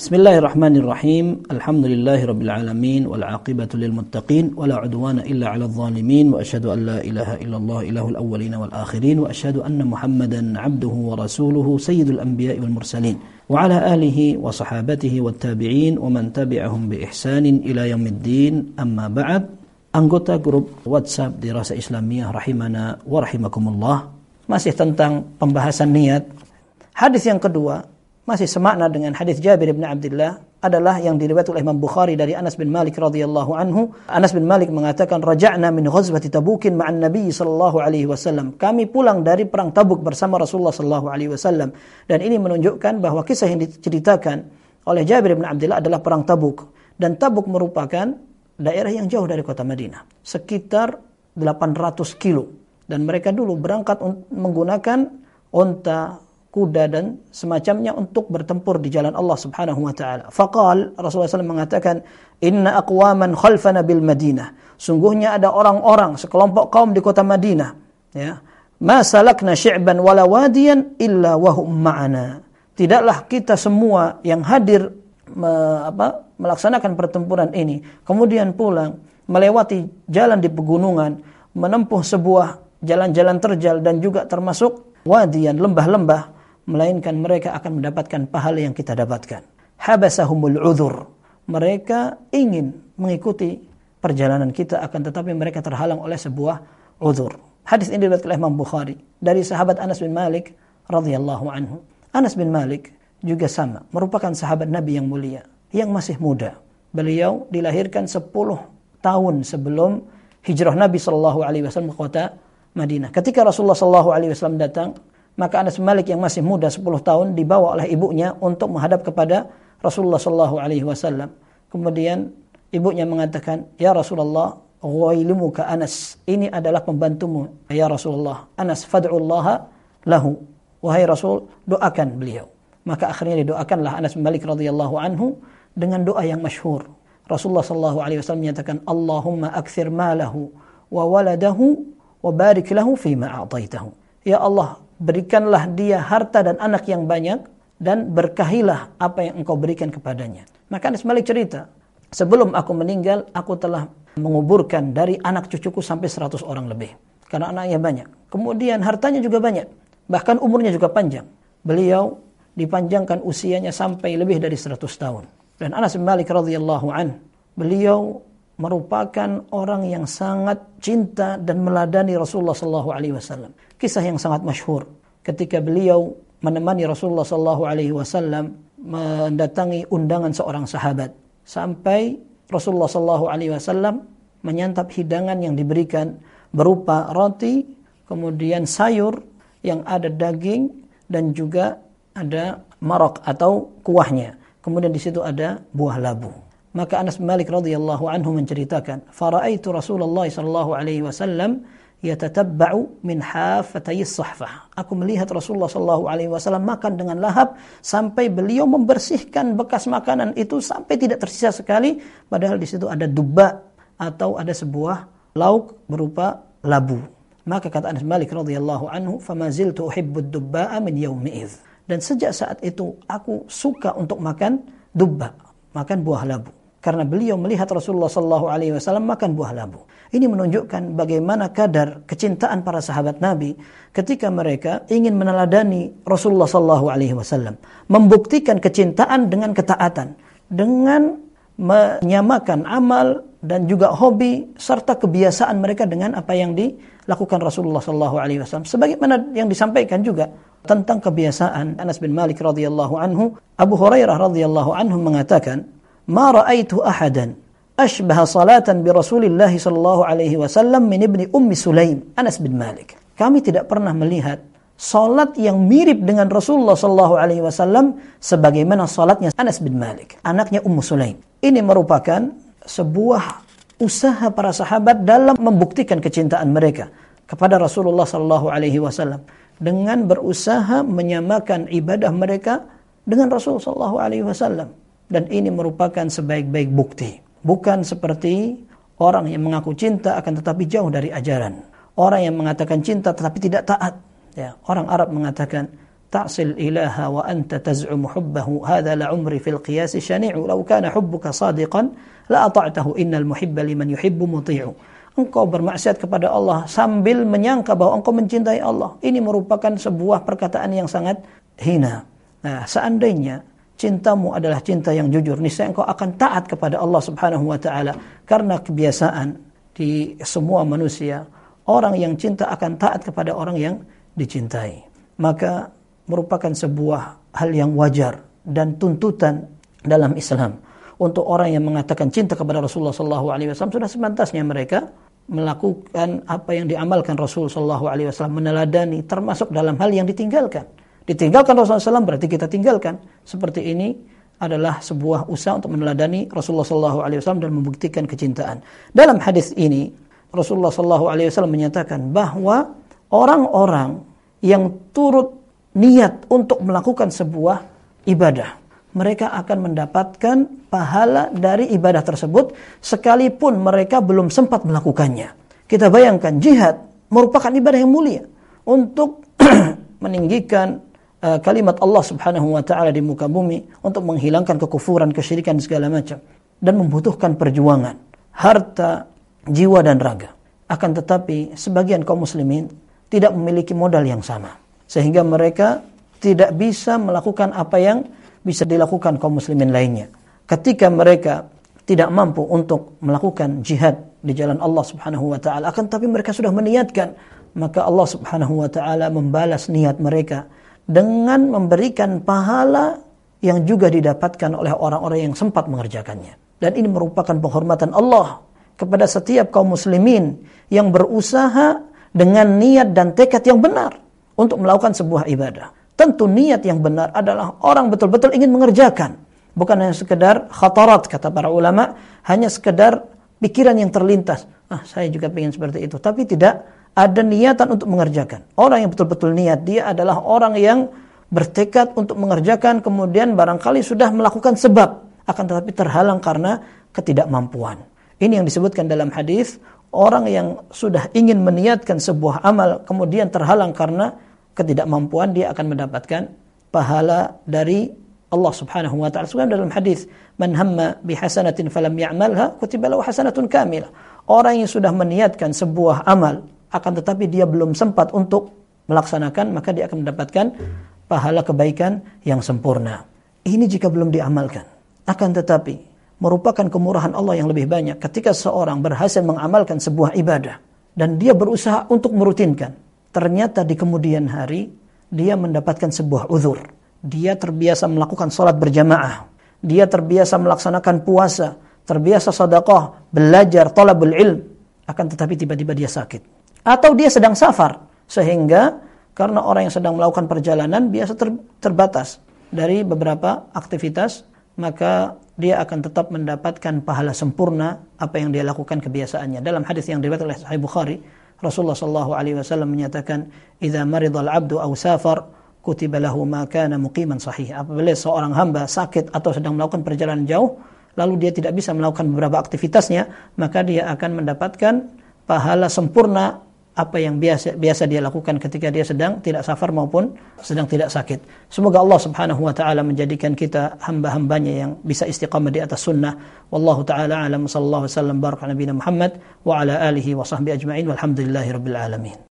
بسم الله الرحمن الرحيم. الحمد لله رب العالمين والعاقبة للمتقين ولا عدوان إلا على الظالمين وأشهد أن لا إله إلا الله إله الأولين والآخرين وأشهد أن محمدا عبده ورسوله سيد الأنبياء والمرسلين وعلى آله وصحابته والتابعين ومن تبعهم بإحسان إلى يوم الدين. أما بعد anggota WhatsApp di Rasa Islamiyah rahimana wa rahimakumullah. Masih tentang pembahasan niat. Hadis yang kedua masih semakna dengan hadis Jabir bin Abdullah adalah yang diriwayatkan oleh Imam Bukhari dari Anas bin Malik radhiyallahu anhu. Anas bin Malik mengatakan, "Raja'na min ghazwati Tabukin ma'an Nabi sallallahu alaihi wasallam." Kami pulang dari perang Tabuk bersama Rasulullah sallallahu alaihi wasallam. Dan ini menunjukkan bahwa kisah yang diceritakan oleh Jabir bin Abdullah adalah perang Tabuk. Dan Tabuk merupakan daerah yang jauh dari kota Madinah, sekitar 800 kilo. Dan mereka dulu berangkat menggunakan onta, kuda dan semacamnya untuk bertempur di jalan Allah Subhanahu wa taala. Faqal Rasulullah SAW mengatakan, "Inna aqwaman khalfana bil Madinah." Sungguhnya ada orang-orang sekelompok kaum di kota Madinah, ya. Ma salakna syi'ban wala wadiyan illa wahum ma'ana. Tidaklah kita semua yang hadir me, apa, melaksanakan pertempuran ini, kemudian pulang melewati jalan di pegunungan, menempuh sebuah jalan-jalan terjal dan juga termasuk wadian lembah-lembah melainkan mereka akan mendapatkan pahala yang kita dapatkan. Habasahumul udhur. Mereka ingin mengikuti perjalanan kita akan tetapi mereka terhalang oleh sebuah udhur. Hadis ini diriwayatkan oleh Imam Bukhari dari sahabat Anas bin Malik radhiyallahu anhu. Anas bin Malik juga sama, merupakan sahabat Nabi yang mulia, yang masih muda. Beliau dilahirkan 10 tahun sebelum hijrah Nabi Shallallahu alaihi wasallam ke kota Madinah. Ketika Rasulullah Shallallahu alaihi wasallam datang, maka Anas Malik yang masih muda 10 tahun dibawa oleh ibunya untuk menghadap kepada Rasulullah sallallahu alaihi wasallam. Kemudian ibunya mengatakan, "Ya Rasulullah, ghailuka Anas. Ini adalah pembantumu, ya Rasulullah. Anas fad'ullah lahu." Wahai Rasul, doakan beliau. Maka akhirnya didoakanlah Anas Malik radhiyallahu anhu dengan doa yang masyhur. Rasulullah sallallahu alaihi wasallam menyatakan, "Allahumma akthir malahu wa waladahu wa barik lahu fima a'taitahu." Ya Allah, berikanlah dia harta dan anak yang banyak dan berkahilah apa yang engkau berikan kepadanya. Maka Anas Malik cerita, sebelum aku meninggal, aku telah menguburkan dari anak cucuku sampai 100 orang lebih. Karena anaknya banyak. Kemudian hartanya juga banyak. Bahkan umurnya juga panjang. Beliau dipanjangkan usianya sampai lebih dari 100 tahun. Dan Anas Malik radhiyallahu an, beliau merupakan orang yang sangat cinta dan meladani Rasulullah sallallahu alaihi wasallam. Kisah yang sangat masyhur ketika beliau menemani Rasulullah sallallahu alaihi wasallam mendatangi undangan seorang sahabat sampai Rasulullah sallallahu alaihi wasallam menyantap hidangan yang diberikan berupa roti, kemudian sayur yang ada daging dan juga ada marok atau kuahnya. Kemudian di situ ada buah labu. Maka Anas bin Malik radhiyallahu anhu menceritakan, "Fara'aitu Rasulullah sallallahu alaihi wasallam yatatabba'u min hafatay sahfah." Aku melihat Rasulullah sallallahu alaihi wasallam makan dengan lahap sampai beliau membersihkan bekas makanan itu sampai tidak tersisa sekali, padahal di situ ada dubba atau ada sebuah lauk berupa labu. Maka kata Anas Malik radhiyallahu anhu, "Fama ziltu uhibbu dubba'a min yaumi'idz." Dan sejak saat itu aku suka untuk makan dubba, makan buah labu karena beliau melihat Rasulullah Shallallahu Alaihi Wasallam makan buah labu. Ini menunjukkan bagaimana kadar kecintaan para sahabat Nabi ketika mereka ingin meneladani Rasulullah Shallallahu Alaihi Wasallam, membuktikan kecintaan dengan ketaatan, dengan menyamakan amal dan juga hobi serta kebiasaan mereka dengan apa yang dilakukan Rasulullah Shallallahu Alaihi Wasallam. Sebagaimana yang disampaikan juga tentang kebiasaan Anas bin Malik radhiyallahu anhu, Abu Hurairah radhiyallahu anhu mengatakan, ما رأيت أحدا أشبه صلاة برسول الله صلى الله عليه وسلم من ابن أم سليم أنس bin Malik kami tidak pernah melihat salat yang mirip dengan Rasulullah sallallahu alaihi wasallam sebagaimana salatnya Anas bin Malik, anaknya Ummu Sulaim. Ini merupakan sebuah usaha para sahabat dalam membuktikan kecintaan mereka kepada Rasulullah sallallahu alaihi wasallam dengan berusaha menyamakan ibadah mereka dengan Rasulullah sallallahu alaihi wasallam dan ini merupakan sebaik-baik bukti. Bukan seperti orang yang mengaku cinta akan tetapi jauh dari ajaran. Orang yang mengatakan cinta tetapi tidak taat. Ya, orang Arab mengatakan ta'sil ilaha wa anta taz'um hubbahu hadha la umri fil qiyas shani'u law kana hubbuka sadiqan la ata'tahu innal muhibba liman yuhibbu muti'u engkau bermaksiat kepada Allah sambil menyangka bahwa engkau mencintai Allah. Ini merupakan sebuah perkataan yang sangat hina. Nah, seandainya cintamu adalah cinta yang jujur, niscaya engkau akan taat kepada Allah Subhanahu wa taala karena kebiasaan di semua manusia orang yang cinta akan taat kepada orang yang dicintai. Maka merupakan sebuah hal yang wajar dan tuntutan dalam Islam untuk orang yang mengatakan cinta kepada Rasulullah Sallallahu Alaihi Wasallam sudah semantasnya mereka melakukan apa yang diamalkan Rasul Sallallahu Alaihi Wasallam meneladani termasuk dalam hal yang ditinggalkan. Ditinggalkan Rasulullah SAW berarti kita tinggalkan. Seperti ini adalah sebuah usaha untuk meneladani Rasulullah Wasallam dan membuktikan kecintaan. Dalam hadis ini Rasulullah Wasallam menyatakan bahwa orang-orang yang turut niat untuk melakukan sebuah ibadah. Mereka akan mendapatkan pahala dari ibadah tersebut sekalipun mereka belum sempat melakukannya. Kita bayangkan jihad merupakan ibadah yang mulia untuk meninggikan kalimat Allah Subhanahu wa taala di muka bumi untuk menghilangkan kekufuran, kesyirikan segala macam dan membutuhkan perjuangan, harta, jiwa dan raga. Akan tetapi sebagian kaum muslimin tidak memiliki modal yang sama sehingga mereka tidak bisa melakukan apa yang bisa dilakukan kaum muslimin lainnya. Ketika mereka tidak mampu untuk melakukan jihad di jalan Allah Subhanahu wa taala, akan tapi mereka sudah meniatkan, maka Allah Subhanahu wa taala membalas niat mereka dengan memberikan pahala yang juga didapatkan oleh orang-orang yang sempat mengerjakannya. Dan ini merupakan penghormatan Allah kepada setiap kaum muslimin yang berusaha dengan niat dan tekad yang benar untuk melakukan sebuah ibadah. Tentu niat yang benar adalah orang betul-betul ingin mengerjakan. Bukan hanya sekedar khatarat, kata para ulama, hanya sekedar pikiran yang terlintas. Ah, saya juga ingin seperti itu. Tapi tidak ada niatan untuk mengerjakan. Orang yang betul-betul niat, dia adalah orang yang bertekad untuk mengerjakan, kemudian barangkali sudah melakukan sebab, akan tetapi terhalang karena ketidakmampuan. Ini yang disebutkan dalam hadis orang yang sudah ingin meniatkan sebuah amal kemudian terhalang karena ketidakmampuan dia akan mendapatkan pahala dari Allah Subhanahu wa taala. Dalam hadis, "Man hamma bi hasanatin falam ya'malha, kutiba lahu hasanatun kamilah." Orang yang sudah meniatkan sebuah amal akan tetapi dia belum sempat untuk melaksanakan, maka dia akan mendapatkan pahala kebaikan yang sempurna. Ini jika belum diamalkan. Akan tetapi merupakan kemurahan Allah yang lebih banyak ketika seorang berhasil mengamalkan sebuah ibadah dan dia berusaha untuk merutinkan ternyata di kemudian hari dia mendapatkan sebuah uzur. Dia terbiasa melakukan sholat berjamaah. Dia terbiasa melaksanakan puasa. Terbiasa sadaqah, belajar, tolabul ilm. Akan tetapi tiba-tiba dia sakit. Atau dia sedang safar. Sehingga karena orang yang sedang melakukan perjalanan biasa ter, terbatas dari beberapa aktivitas. Maka dia akan tetap mendapatkan pahala sempurna apa yang dia lakukan kebiasaannya. Dalam hadis yang diriwayatkan oleh Sahih Bukhari, Rasulullah wasallam menyatakan, "Idza maridal 'abdu aw safar, kutiba lahu ma kana muqiman sahih." Apabila seorang hamba sakit atau sedang melakukan perjalanan jauh, lalu dia tidak bisa melakukan beberapa aktivitasnya, maka dia akan mendapatkan pahala sempurna apa yang biasa biasa dia lakukan ketika dia sedang tidak safar maupun sedang tidak sakit. Semoga Allah Subhanahu wa taala menjadikan kita hamba-hambanya yang bisa istiqamah di atas sunnah. Wallahu taala alam sallallahu wasallam baraka nabi Muhammad wa ala alihi wa sahbihi ajma'in walhamdulillahi rabbil alamin.